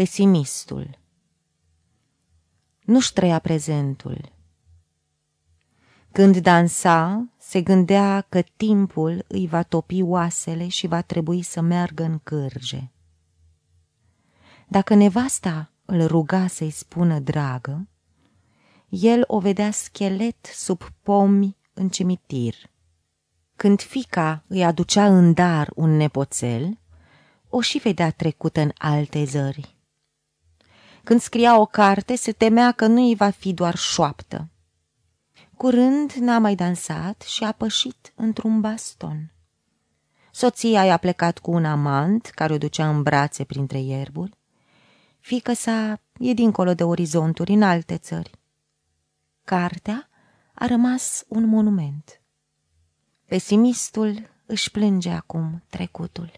Pesimistul Nu-și trăia prezentul. Când dansa, se gândea că timpul îi va topi oasele și va trebui să meargă în cârge. Dacă nevasta îl ruga să-i spună dragă, el o vedea schelet sub pomi în cimitir. Când fica îi aducea în dar un nepoțel, o și vedea trecută în alte zări. Când scria o carte, se temea că nu îi va fi doar șoaptă. Curând n-a mai dansat și a pășit într-un baston. Soția i-a plecat cu un amant care o ducea în brațe printre ierburi. Fică sa e dincolo de orizonturi, în alte țări. Cartea a rămas un monument. Pesimistul își plânge acum trecutul.